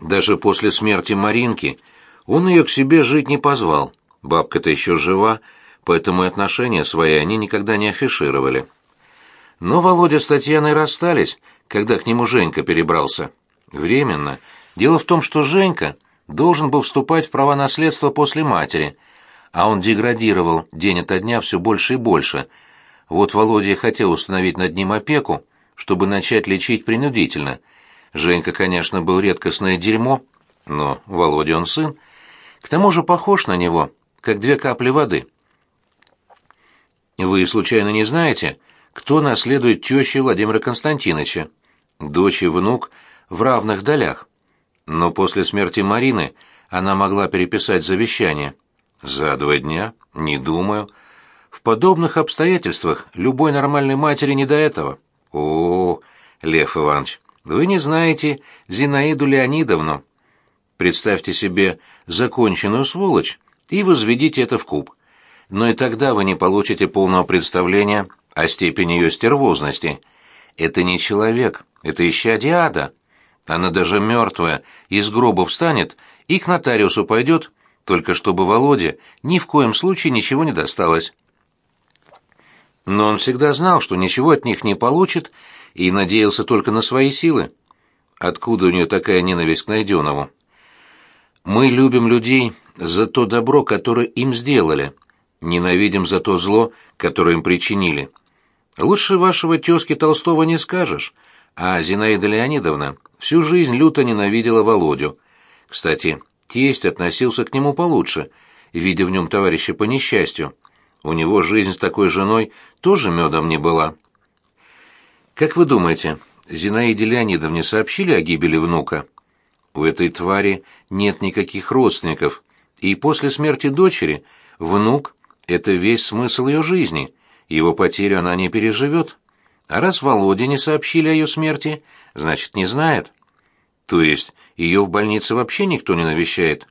Даже после смерти Маринки он ее к себе жить не позвал. Бабка-то еще жива, поэтому и отношения свои они никогда не афишировали. Но Володя с Татьяной расстались, когда к нему Женька перебрался. Временно. Дело в том, что Женька должен был вступать в права наследства после матери, а он деградировал день ото дня все больше и больше. Вот Володя хотел установить над ним опеку, чтобы начать лечить принудительно. Женька, конечно, был редкостное дерьмо, но Володя он сын. К тому же похож на него, как две капли воды. Вы случайно не знаете, кто наследует тещи Владимира Константиновича? Дочь и внук в равных долях. Но после смерти Марины она могла переписать завещание. За два дня? Не думаю. В подобных обстоятельствах любой нормальной матери не до этого. О, Лев Иванович, вы не знаете Зинаиду Леонидовну. Представьте себе законченную сволочь и возведите это в куб. Но и тогда вы не получите полного представления о степени ее стервозности. Это не человек, это исчадие ада. Она даже мертвая из гроба встанет и к нотариусу пойдет, только чтобы Володе ни в коем случае ничего не досталось. Но он всегда знал, что ничего от них не получит, и надеялся только на свои силы. Откуда у нее такая ненависть к Найденову? Мы любим людей за то добро, которое им сделали, ненавидим за то зло, которое им причинили. Лучше вашего тезки Толстого не скажешь, а Зинаида Леонидовна всю жизнь люто ненавидела Володю. Кстати, тесть относился к нему получше, видя в нем товарища по несчастью. У него жизнь с такой женой тоже медом не была. Как вы думаете, Зинаиде Леонидовне сообщили о гибели внука? У этой твари нет никаких родственников, и после смерти дочери внук — это весь смысл ее жизни, его потерю она не переживет. А раз Володе не сообщили о ее смерти, значит, не знает. То есть ее в больнице вообще никто не навещает.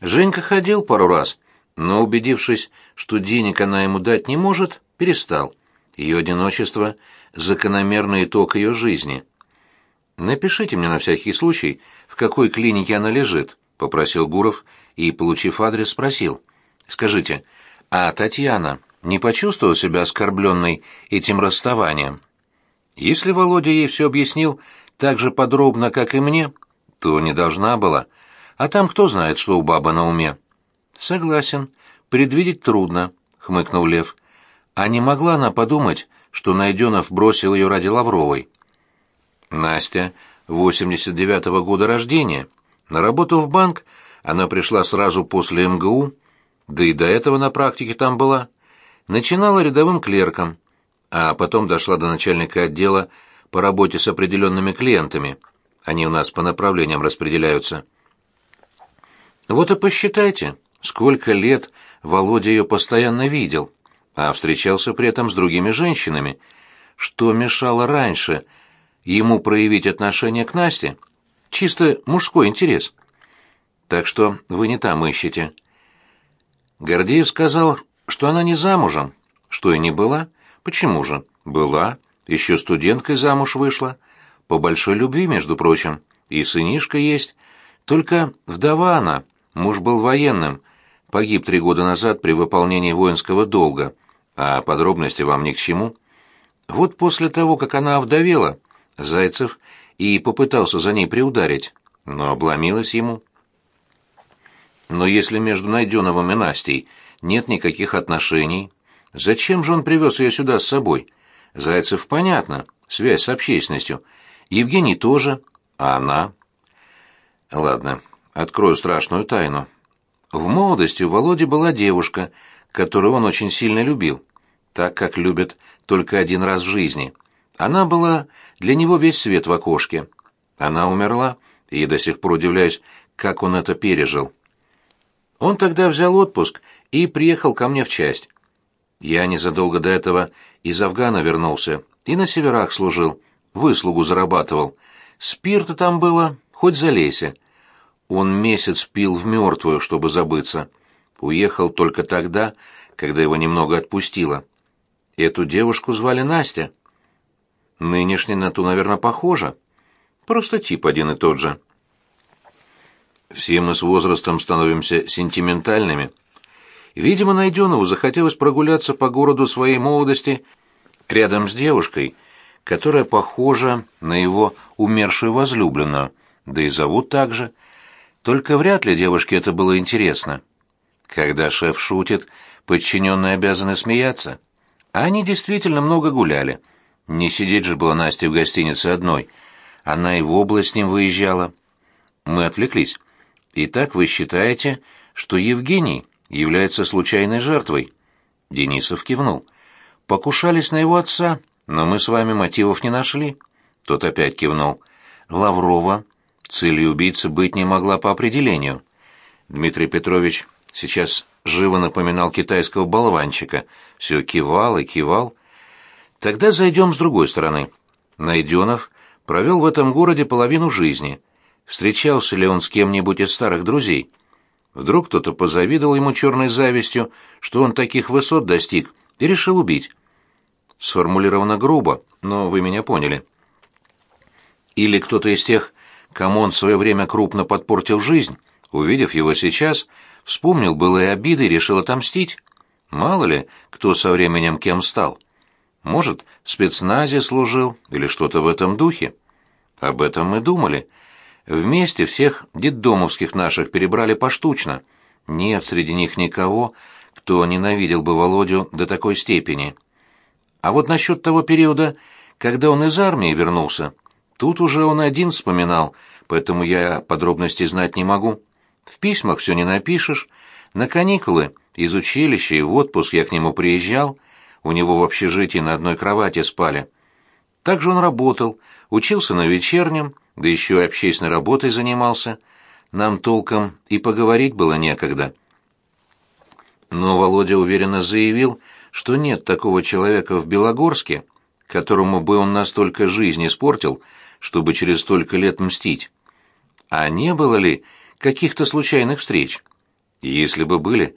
Женька ходил пару раз, но, убедившись, что денег она ему дать не может, перестал. Ее одиночество — закономерный итог ее жизни. «Напишите мне на всякий случай, в какой клинике она лежит», — попросил Гуров и, получив адрес, спросил. «Скажите, а Татьяна не почувствовала себя оскорбленной этим расставанием?» Если Володя ей все объяснил так же подробно, как и мне, то не должна была. А там кто знает, что у бабы на уме. Согласен. Предвидеть трудно, хмыкнул Лев. А не могла она подумать, что Найденов бросил ее ради Лавровой? Настя, 89-го года рождения. На работу в банк она пришла сразу после МГУ, да и до этого на практике там была. Начинала рядовым клерком, а потом дошла до начальника отдела по работе с определенными клиентами. Они у нас по направлениям распределяются. Вот и посчитайте, сколько лет Володя ее постоянно видел, а встречался при этом с другими женщинами. Что мешало раньше ему проявить отношение к Насте? Чисто мужской интерес. Так что вы не там ищете. Гордеев сказал, что она не замужем, что и не была. Почему же? Была. Еще студенткой замуж вышла. По большой любви, между прочим. И сынишка есть. Только вдова она. Муж был военным. Погиб три года назад при выполнении воинского долга. А подробности вам ни к чему. Вот после того, как она овдовела, Зайцев и попытался за ней приударить, но обломилась ему. Но если между Найденовым и Настей нет никаких отношений, зачем же он привез ее сюда с собой? Зайцев понятно, связь с общественностью. Евгений тоже, а она... Ладно, открою страшную тайну. В молодости у Володи была девушка, которую он очень сильно любил, так как любят только один раз в жизни. Она была для него весь свет в окошке. Она умерла, и до сих пор удивляюсь, как он это пережил. Он тогда взял отпуск и приехал ко мне в часть. Я незадолго до этого из Афгана вернулся и на северах служил, выслугу зарабатывал. Спирта там было, хоть залейся. Он месяц пил в мертвую, чтобы забыться. Уехал только тогда, когда его немного отпустило. Эту девушку звали Настя. Нынешняя на ту, наверное, похожа. Просто тип один и тот же. Все мы с возрастом становимся сентиментальными. Видимо, Найденову захотелось прогуляться по городу своей молодости рядом с девушкой, которая похожа на его умершую возлюбленную, да и зовут так же. Только вряд ли девушке это было интересно. Когда шеф шутит, подчиненные обязаны смеяться. Они действительно много гуляли. Не сидеть же было Насте в гостинице одной. Она и в область с ним выезжала. Мы отвлеклись. Итак, вы считаете, что Евгений является случайной жертвой? Денисов кивнул. Покушались на его отца, но мы с вами мотивов не нашли. Тот опять кивнул. Лаврова целью убийцы быть не могла по определению. Дмитрий Петрович сейчас живо напоминал китайского болванчика. Все кивал и кивал. Тогда зайдем с другой стороны. Найденов провел в этом городе половину жизни — встречался ли он с кем-нибудь из старых друзей. Вдруг кто-то позавидовал ему черной завистью, что он таких высот достиг, и решил убить. Сформулировано грубо, но вы меня поняли. Или кто-то из тех, кому он в свое время крупно подпортил жизнь, увидев его сейчас, вспомнил былые обиды и решил отомстить. Мало ли, кто со временем кем стал. Может, в спецназе служил или что-то в этом духе. Об этом мы думали — Вместе всех детдомовских наших перебрали поштучно. Нет среди них никого, кто ненавидел бы Володю до такой степени. А вот насчет того периода, когда он из армии вернулся, тут уже он один вспоминал, поэтому я подробностей знать не могу. В письмах все не напишешь. На каникулы из училища и в отпуск я к нему приезжал, у него в общежитии на одной кровати спали. Также он работал, учился на вечернем, да еще и общественной работой занимался. Нам толком и поговорить было некогда. Но Володя уверенно заявил, что нет такого человека в Белогорске, которому бы он настолько жизнь испортил, чтобы через столько лет мстить. А не было ли каких-то случайных встреч? Если бы были,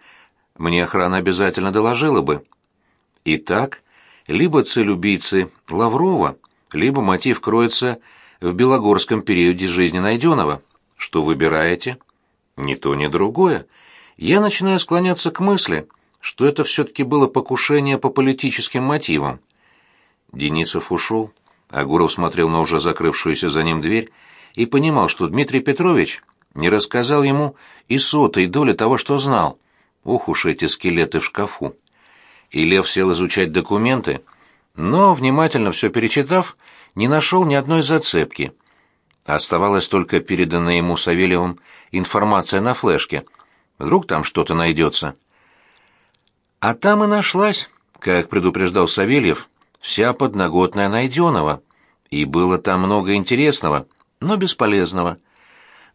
мне охрана обязательно доложила бы. Итак, либо цель убийцы Лаврова, либо мотив кроется в белогорском периоде жизни Найденова. Что выбираете? Ни то, ни другое. Я начинаю склоняться к мысли, что это все-таки было покушение по политическим мотивам. Денисов ушел, а Гуров смотрел на уже закрывшуюся за ним дверь и понимал, что Дмитрий Петрович не рассказал ему и сотой доли того, что знал. Ох уж эти скелеты в шкафу. И Лев сел изучать документы, но, внимательно все перечитав, не нашел ни одной зацепки. Оставалась только переданная ему Савельевым информация на флешке. Вдруг там что-то найдется. А там и нашлась, как предупреждал Савельев, вся подноготная найденного. И было там много интересного, но бесполезного.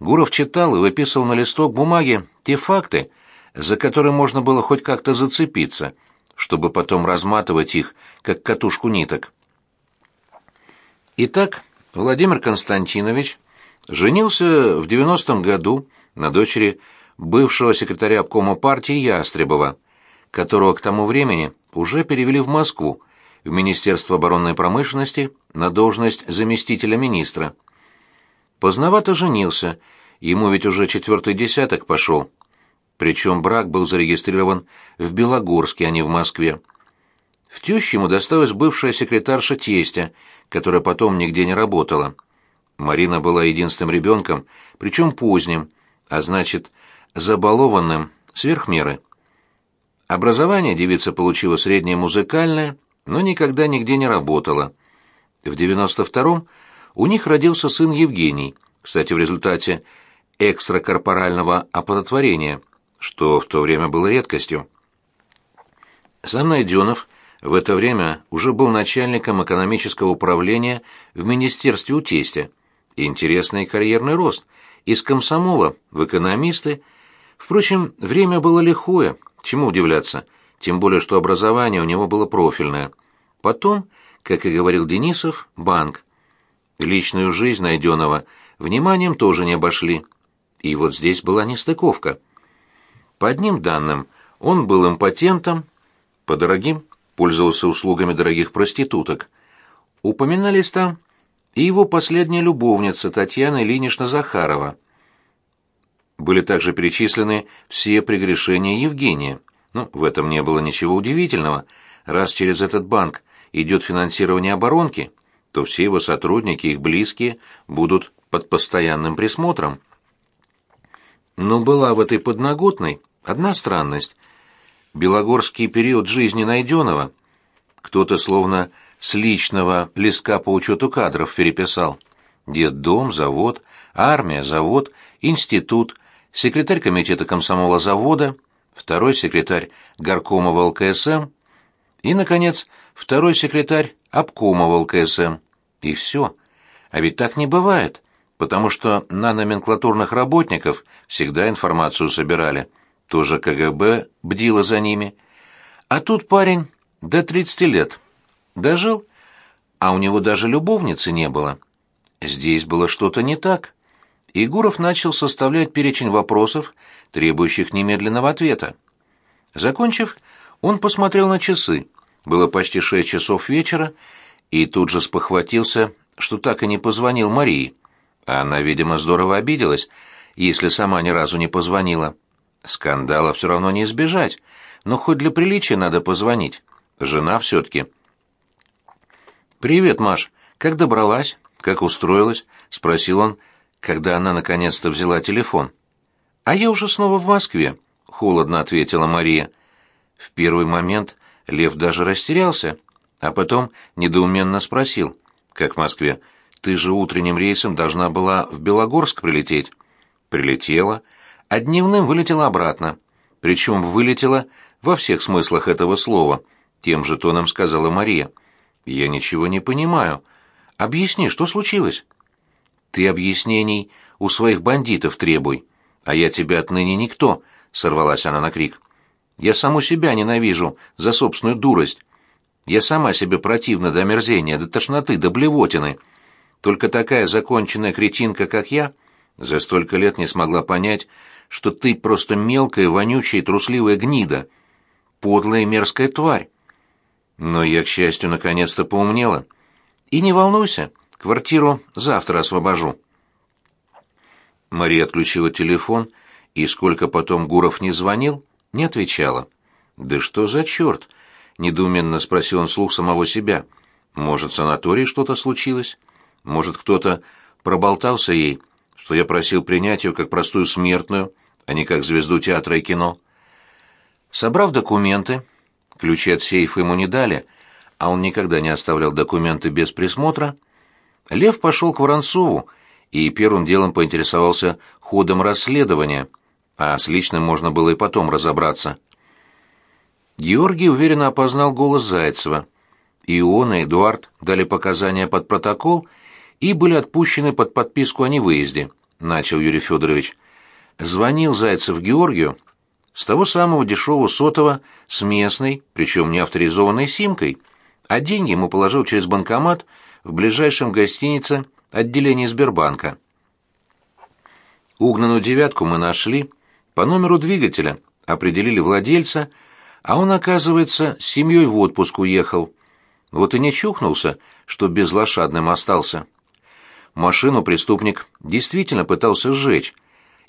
Гуров читал и выписывал на листок бумаги те факты, за которые можно было хоть как-то зацепиться, чтобы потом разматывать их, как катушку ниток. Итак, Владимир Константинович женился в 90-м году на дочери бывшего секретаря обкома партии Ястребова, которого к тому времени уже перевели в Москву, в Министерство оборонной промышленности на должность заместителя министра. Поздновато женился, ему ведь уже четвертый десяток пошел. Причем брак был зарегистрирован в Белогорске, а не в Москве. В тещу ему досталась бывшая секретарша тестя, которая потом нигде не работала. Марина была единственным ребенком, причем поздним, а значит, забалованным сверх меры. Образование девица получила среднее музыкальное, но никогда нигде не работала. В 92-м у них родился сын Евгений, кстати, в результате экстракорпорального оплодотворения, что в то время было редкостью. Сам Найденов в это время уже был начальником экономического управления в Министерстве у тестя. Интересный карьерный рост. Из комсомола в экономисты. Впрочем, время было лихое, чему удивляться, тем более, что образование у него было профильное. Потом, как и говорил Денисов, банк. Личную жизнь найденного вниманием тоже не обошли. И вот здесь была нестыковка. По одним данным, он был импотентом, по дорогим пользовался услугами дорогих проституток. Упоминались там и его последняя любовница Татьяна Ильинична Захарова. были также перечислены все прегрешения Евгения. Ну, в этом не было ничего удивительного. Раз через этот банк идет финансирование оборонки, то все его сотрудники, их близкие, будут под постоянным присмотром. Но была в этой подноготной одна странность. Белогорский период жизни найденного кто-то словно с личного листка по учету кадров переписал. Дом, завод, армия, завод, институт, секретарь комитета комсомола завода, второй секретарь горкома ЛКСМ и, наконец, второй секретарь обкома ЛКСМ. И все. А ведь так не бывает, потому что на номенклатурных работников всегда информацию собирали. Тоже КГБ бдило за ними. А тут парень до 30 лет. Дожил, а у него даже любовницы не было. Здесь было что-то не так. Егоров начал составлять перечень вопросов, требующих немедленного ответа. Закончив, он посмотрел на часы. Было почти шесть часов вечера, и тут же спохватился, что так и не позвонил Марии. Она, видимо, здорово обиделась, если сама ни разу не позвонила. Скандала все равно не избежать, но хоть для приличия надо позвонить. Жена все-таки. «Привет, Маш. Как добралась? Как устроилась?» — спросил он, когда она наконец-то взяла телефон. «А я уже снова в Москве», — холодно ответила Мария. В первый момент Лев даже растерялся, а потом недоуменно спросил. «Как в Москве? Ты же утренним рейсом должна была в Белогорск прилететь». «Прилетела, а дневным вылетела обратно. Причем вылетела во всех смыслах этого слова», — тем же тоном сказала Мария. «Я ничего не понимаю. Объясни, что случилось?» «Ты объяснений у своих бандитов требуй, а я тебе отныне никто», — сорвалась она на крик. «Я саму себя ненавижу за собственную дурость. Я сама себе противна до омерзения, до тошноты, до блевотины. Только такая законченная кретинка, как я, за столько лет не смогла понять, что ты просто мелкая, вонючая и трусливая гнида, подлая и мерзкая тварь. Но я, к счастью, наконец-то поумнела. И не волнуйся, квартиру завтра освобожу. Мария отключила телефон, и сколько потом Гуров не звонил, не отвечала. «Да что за черт?» — недоуменно спросил он вслух самого себя. «Может, в санатории что-то случилось? Может, кто-то проболтался ей, что я просил принять ее как простую смертную, а не как звезду театра и кино?» Собрав документы, Ключи от сейфа ему не дали, а он никогда не оставлял документы без присмотра. Лев пошел к Воронцову и первым делом поинтересовался ходом расследования, а с личным можно было и потом разобраться. Георгий уверенно опознал голос Зайцева. И он, и Эдуард дали показания под протокол и были отпущены под подписку о невыезде, начал Юрий Федорович. Звонил Зайцев Георгию с того самого дешевого сотового с местной, причем не авторизованной симкой, а деньги ему положил через банкомат в ближайшем гостинице отделении Сбербанка. Угнанную девятку мы нашли, по номеру двигателя определили владельца, а он, оказывается, с семьей в отпуск уехал. Вот и не чухнулся, что безлошадным остался. Машину преступник действительно пытался сжечь,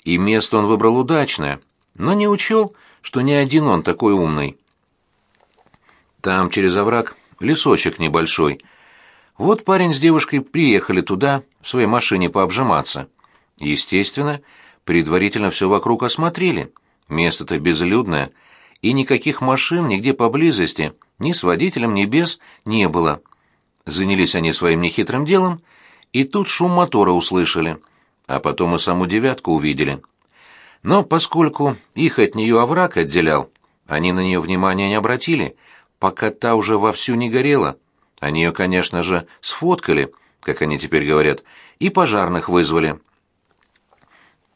и место он выбрал удачное — но не учел, что не один он такой умный. Там через овраг лесочек небольшой. Вот парень с девушкой приехали туда в своей машине пообжиматься. Естественно, предварительно все вокруг осмотрели. Место-то безлюдное, и никаких машин нигде поблизости, ни с водителем, ни без, не было. Занялись они своим нехитрым делом, и тут шум мотора услышали, а потом и саму девятку увидели. Но поскольку их от нее овраг отделял, они на нее внимания не обратили, пока та уже вовсю не горела. Они ее, конечно же, сфоткали, как они теперь говорят, и пожарных вызвали.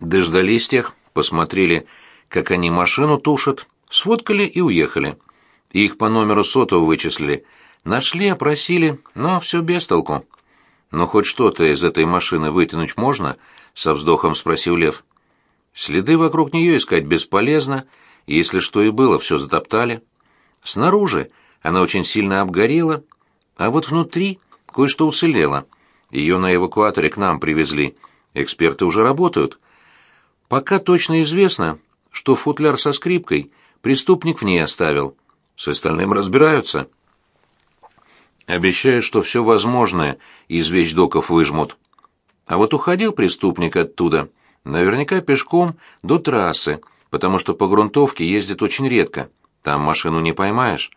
Дождались тех, посмотрели, как они машину тушат, сфоткали и уехали. Их по номеру сотового вычислили. Нашли, опросили, но все без толку. «Но хоть что-то из этой машины вытянуть можно?» — со вздохом спросил Лев. Следы вокруг нее искать бесполезно, если что и было, все затоптали. Снаружи она очень сильно обгорела, а вот внутри кое-что уцелело. Ее на эвакуаторе к нам привезли. Эксперты уже работают. Пока точно известно, что футляр со скрипкой преступник в ней оставил. С остальным разбираются. Обещают, что все возможное из вещдоков выжмут. А вот уходил преступник оттуда, наверняка пешком до трассы, потому что по грунтовке ездит очень редко. Там машину не поймаешь.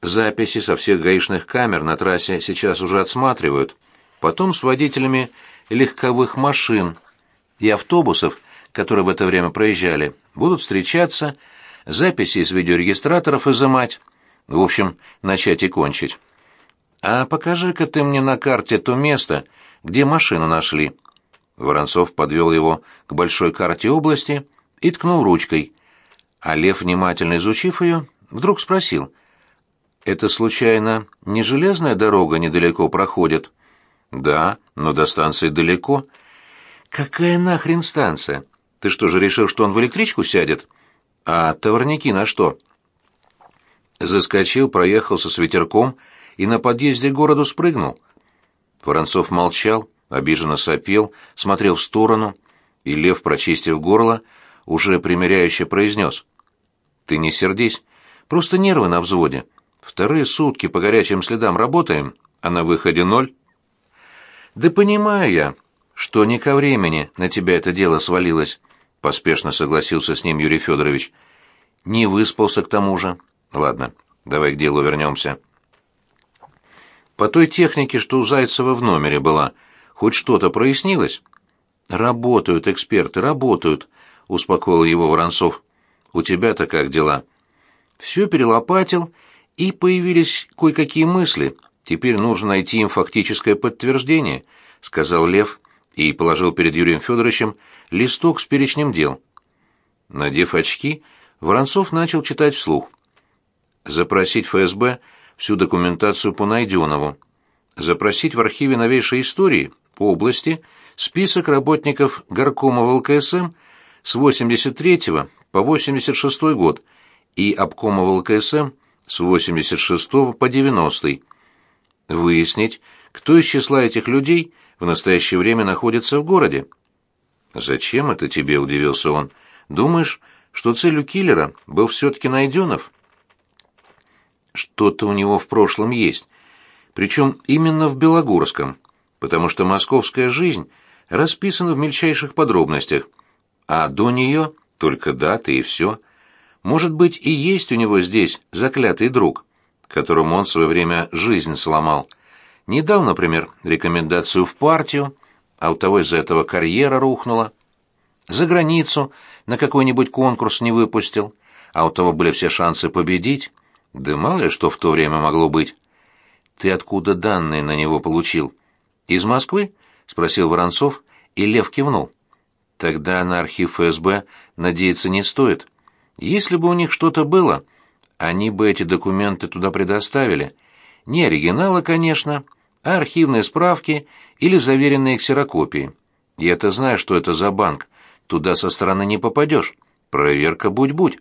Записи со всех гаишных камер на трассе сейчас уже отсматривают. Потом с водителями легковых машин и автобусов, которые в это время проезжали, будут встречаться, записи из видеорегистраторов изымать. В общем, начать и кончить. «А покажи-ка ты мне на карте то место, где машину нашли». Воронцов подвел его к большой карте области и ткнул ручкой. А Лев, внимательно изучив ее, вдруг спросил. «Это, случайно, не железная дорога недалеко проходит?» «Да, но до станции далеко». «Какая нахрен станция? Ты что же решил, что он в электричку сядет? А товарники на что?» Заскочил, проехался с ветерком и на подъезде к городу спрыгнул. Воронцов молчал, обиженно сопел, смотрел в сторону, и Лев, прочистив горло, уже примиряюще произнес. «Ты не сердись, просто нервы на взводе. Вторые сутки по горячим следам работаем, а на выходе ноль». «Да понимаю я, что не ко времени на тебя это дело свалилось», — поспешно согласился с ним Юрий Федорович. «Не выспался к тому же. Ладно, давай к делу вернемся». По той технике, что у Зайцева в номере была, хоть что-то прояснилось? Работают эксперты, работают, успокоил его Воронцов. У тебя-то как дела? Все перелопатил, и появились кое-какие мысли. Теперь нужно найти им фактическое подтверждение, сказал Лев и положил перед Юрием Федоровичем листок с перечнем дел. Надев очки, Воронцов начал читать вслух. Запросить ФСБ всю документацию по Найденову, запросить в архиве новейшей истории по области список работников горкома ВЛКСМ с 83 по 86 год и обкома ВЛКСМ с 86 по 90. Выяснить, кто из числа этих людей в настоящее время находится в городе. «Зачем это тебе?» – удивился он. «Думаешь, что целью киллера был все-таки Найденов?» Что-то у него в прошлом есть. Причем именно в Белогорском, потому что московская жизнь расписана в мельчайших подробностях, а до нее только даты и все. Может быть, и есть у него здесь заклятый друг, которому он в свое время жизнь сломал. Не дал, например, рекомендацию в партию, а у того из-за этого карьера рухнула. За границу на какой-нибудь конкурс не выпустил, а у того были все шансы победить. Да мало ли что в то время могло быть. Ты откуда данные на него получил? Из Москвы? спросил Воронцов, и Лев кивнул. Тогда на архив ФСБ надеяться не стоит. Если бы у них что-то было, они бы эти документы туда предоставили. Не оригиналы, конечно, а архивные справки или заверенные ксерокопии. Я-то знаю, что это за банк. Туда со стороны не попадешь. Проверка будь-будь.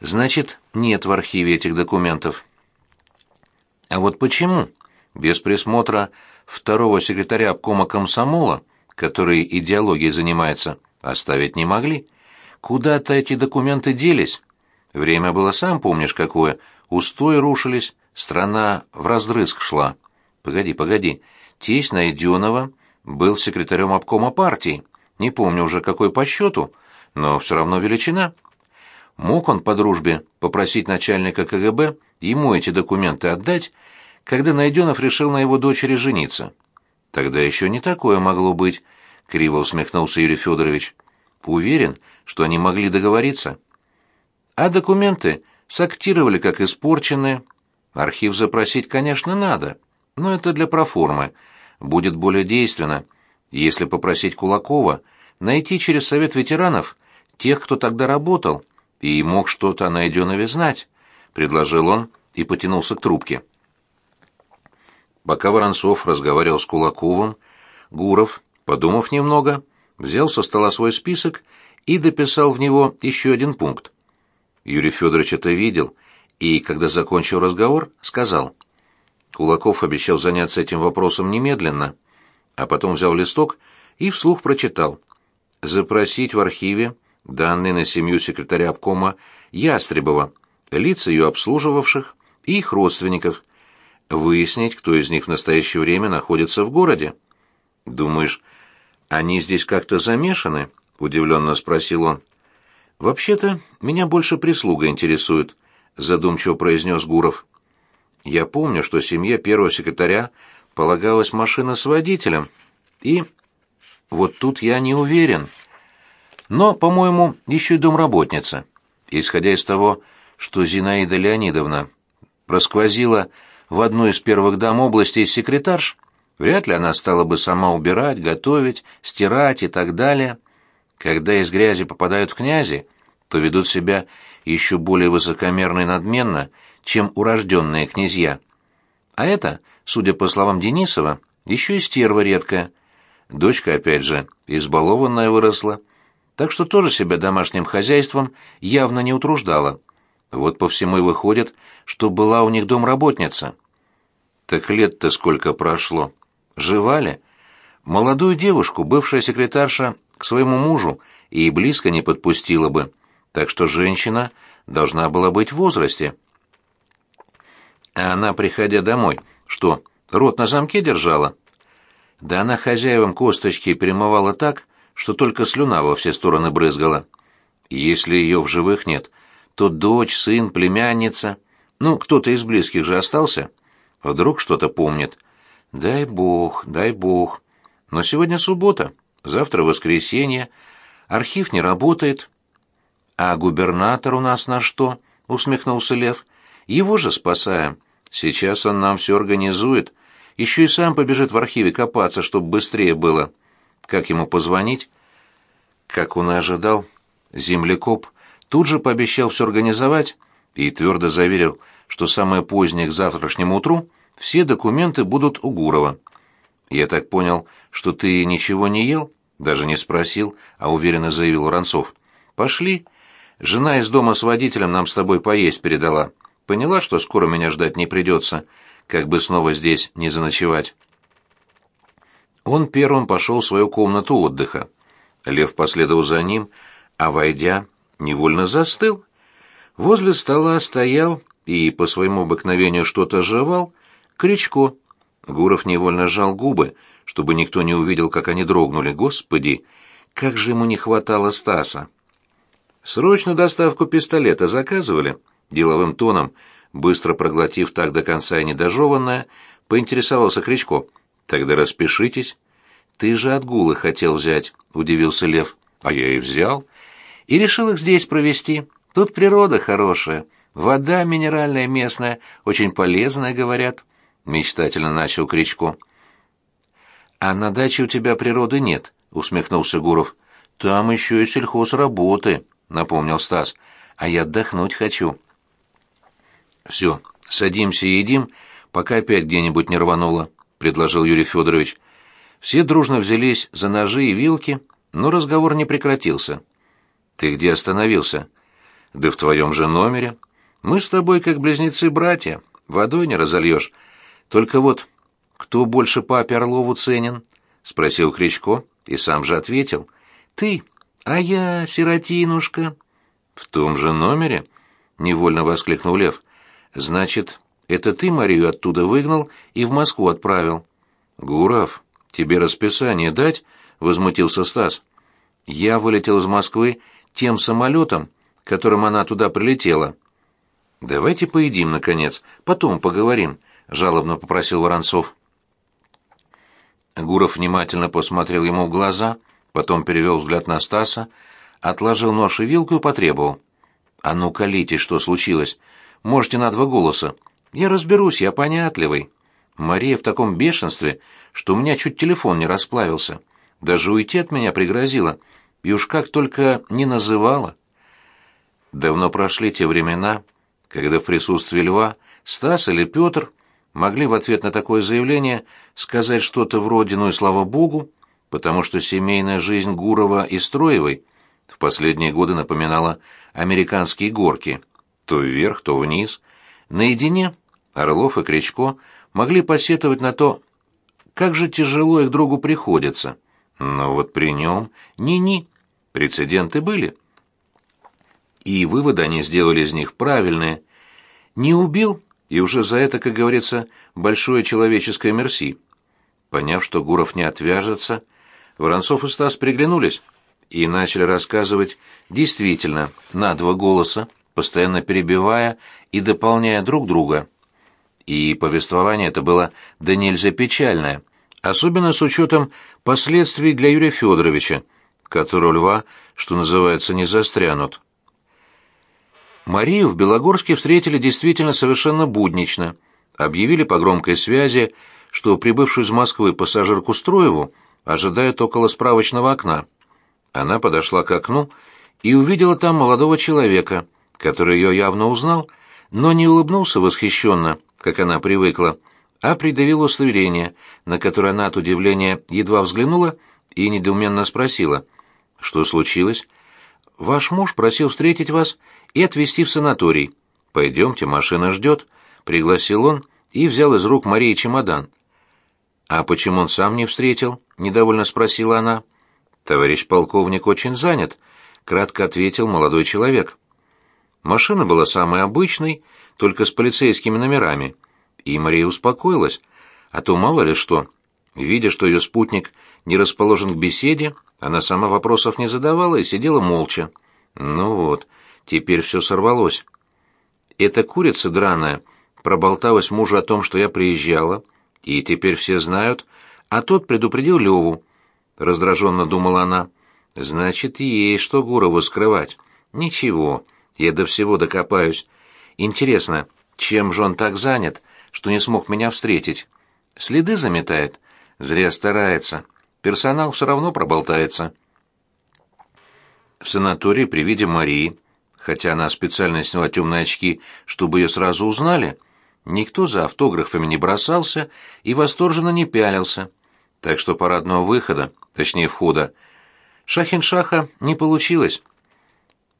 Значит, нет в архиве этих документов. А вот почему? Без присмотра второго секретаря обкома комсомола, который идеологией занимается, оставить не могли. Куда-то эти документы делись. Время было, сам помнишь, какое. Устои рушились, страна в разрыск шла. Погоди, погоди. Тесть Найденова был секретарем обкома партии. Не помню уже, какой по счету, но все равно величина. Мог он по дружбе попросить начальника КГБ ему эти документы отдать, когда Найденов решил на его дочери жениться? Тогда еще не такое могло быть, криво усмехнулся Юрий Федорович. Уверен, что они могли договориться. А документы сактировали как испорченные. Архив запросить, конечно, надо, но это для проформы. Будет более действенно, если попросить Кулакова найти через Совет ветеранов тех, кто тогда работал, и мог что-то о Найденове знать», — предложил он и потянулся к трубке. Пока Воронцов разговаривал с Кулаковым, Гуров, подумав немного, взял со стола свой список и дописал в него еще один пункт. Юрий Федорович это видел и, когда закончил разговор, сказал. Кулаков обещал заняться этим вопросом немедленно, а потом взял листок и вслух прочитал. запросить в архиве данные на семью секретаря обкома Ястребова, лиц ее обслуживавших и их родственников, выяснить, кто из них в настоящее время находится в городе. «Думаешь, они здесь как-то замешаны?» — удивленно спросил он. «Вообще-то, меня больше прислуга интересует», — задумчиво произнес Гуров. «Я помню, что семье первого секретаря полагалась машина с водителем, и... Вот тут я не уверен. Но, по-моему, еще и домработница. Исходя из того, что Зинаида Леонидовна просквозила в одну из первых дам области из секретарш, вряд ли она стала бы сама убирать, готовить, стирать и так далее. Когда из грязи попадают в князи, то ведут себя еще более высокомерно и надменно, чем урожденные князья. А это, судя по словам Денисова, еще и стерва редкая. Дочка, опять же, избалованная выросла, так что тоже себя домашним хозяйством явно не утруждала. Вот по всему и выходит, что была у них домработница. Так лет-то сколько прошло. Жива Молодую девушку бывшая секретарша к своему мужу и близко не подпустила бы, так что женщина должна была быть в возрасте. А она, приходя домой, что, рот на замке держала? Да она хозяевам косточки перемывала так, что только слюна во все стороны брызгала. Если ее в живых нет, то дочь, сын, племянница, ну, кто-то из близких же остался, вдруг что-то помнит. Дай бог, дай бог. Но сегодня суббота, завтра воскресенье, архив не работает. А губернатор у нас на что? усмехнулся Лев. Его же спасаем. Сейчас он нам все организует. Еще и сам побежит в архиве копаться, чтобы быстрее было. Как ему позвонить? Как он и ожидал, землекоп тут же пообещал все организовать и твердо заверил, что самое позднее к завтрашнему утру все документы будут у Гурова. «Я так понял, что ты ничего не ел?» Даже не спросил, а уверенно заявил Воронцов. «Пошли. Жена из дома с водителем нам с тобой поесть передала. Поняла, что скоро меня ждать не придется, как бы снова здесь не заночевать». Он первым пошел в свою комнату отдыха. Лев последовал за ним, а, войдя, невольно застыл. Возле стола стоял и, по своему обыкновению, что-то жевал, Кричко. Гуров невольно сжал губы, чтобы никто не увидел, как они дрогнули. Господи, как же ему не хватало Стаса! «Срочно доставку пистолета заказывали?» Деловым тоном, быстро проглотив так до конца и недожеванное, поинтересовался Кричко. «Тогда распишитесь». «Ты же отгулы хотел взять», — удивился Лев. «А я и взял. И решил их здесь провести. Тут природа хорошая, вода минеральная местная, очень полезная, говорят», — мечтательно начал Кричко. «А на даче у тебя природы нет», — усмехнулся Гуров. «Там еще и сельхозработы», — напомнил Стас. «А я отдохнуть хочу». «Все, садимся и едим, пока опять где-нибудь не рвануло», — предложил Юрий Федорович. Все дружно взялись за ножи и вилки, но разговор не прекратился. «Ты где остановился?» «Да в твоем же номере. Мы с тобой как близнецы-братья, водой не разольешь. Только вот, кто больше папе Орлову ценен?» — спросил Кричко и сам же ответил. «Ты, а я, сиротинушка». «В том же номере?» — невольно воскликнул Лев. «Значит, это ты Марию оттуда выгнал и в Москву отправил?» «Гуров, тебе расписание дать?» — возмутился Стас. «Я вылетел из Москвы тем самолетом, которым она туда прилетела». «Давайте поедим, наконец, потом поговорим», — жалобно попросил Воронцов. Гуров внимательно посмотрел ему в глаза, потом перевел взгляд на Стаса, отложил нож и вилку и потребовал. «А ну, колите, что случилось? Можете на два голоса. Я разберусь, я понятливый». Мария в таком бешенстве, что у меня чуть телефон не расплавился. Даже уйти от меня пригрозила. И уж как только не называла. Давно прошли те времена, когда в присутствии льва Стас или Петр могли в ответ на такое заявление сказать что-то вроде «ну и слава богу», потому что семейная жизнь Гурова и Строевой в последние годы напоминала американские горки, то вверх, то вниз. Наедине Орлов и Кричко могли посетовать на то, как же тяжело их другу приходится, Но вот при нем ни-ни. Прецеденты были. И выводы они сделали из них правильные. Не убил, и уже за это, как говорится, большое человеческое мерси. Поняв, что Гуров не отвяжется, Воронцов и Стас приглянулись и начали рассказывать действительно на два голоса, постоянно перебивая и дополняя друг друга. И повествование это было да нельзя печальное, особенно с учетом последствий для Юрия Федоровича, которого льва, что называется, не застрянут. Марию в Белогорске встретили действительно совершенно буднично. Объявили по громкой связи, что прибывшую из Москвы пассажирку Строеву ожидают около справочного окна. Она подошла к окну и увидела там молодого человека, который ее явно узнал, но не улыбнулся восхищенно, как она привыкла, а придавил удостоверение, на которое она от удивления едва взглянула и недоуменно спросила, что случилось. «Ваш муж просил встретить вас и отвезти в санаторий. Пойдемте, машина ждет», — пригласил он и взял из рук Марии чемодан. «А почему он сам не встретил?» — недовольно спросила она. «Товарищ полковник очень занят», — кратко ответил молодой человек. Машина была самой обычной, только с полицейскими номерами, и Мария успокоилась, а то мало ли что. Видя, что ее спутник не расположен к беседе, она сама вопросов не задавала и сидела молча. Ну вот, теперь все сорвалось. Эта курица драная проболталась мужу о том, что я приезжала, — и теперь все знают, а тот предупредил Леву. Раздраженно думала она. Значит, ей что Гурову скрывать. Ничего, я до всего докопаюсь. Интересно, чем же он так занят, что не смог меня встретить? Следы заметает? Зря старается. Персонал все равно проболтается. В санатории при виде Марии, хотя она специально сняла темные очки, чтобы ее сразу узнали, Никто за автографами не бросался и восторженно не пялился, так что парадного выхода, точнее входа, Шахин-Шаха не получилось.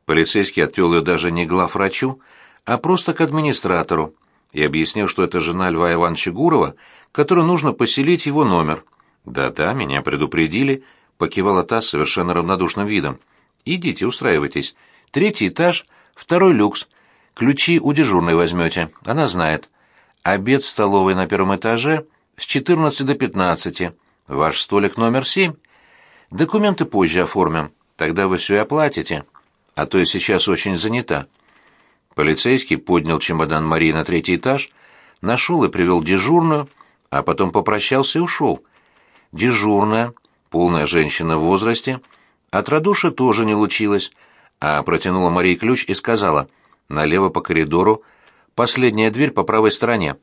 Полицейский отвел ее даже не к главврачу, а просто к администратору и объяснил, что это жена Льва Ивановича Гурова, которой нужно поселить его номер. «Да-да, меня предупредили», — покивала та совершенно равнодушным видом. «Идите, устраивайтесь. Третий этаж, второй люкс. Ключи у дежурной возьмете, она знает. Обед в столовой на первом этаже с 14 до 15. Ваш столик номер 7. Документы позже оформим, тогда вы все и оплатите. А то я сейчас очень занята. Полицейский поднял чемодан Марии на третий этаж, нашел и привел дежурную, а потом попрощался и ушел. Дежурная, полная женщина в возрасте, от радушия тоже не лучилась, а протянула Марии ключ и сказала, налево по коридору Последняя дверь по правой стороне.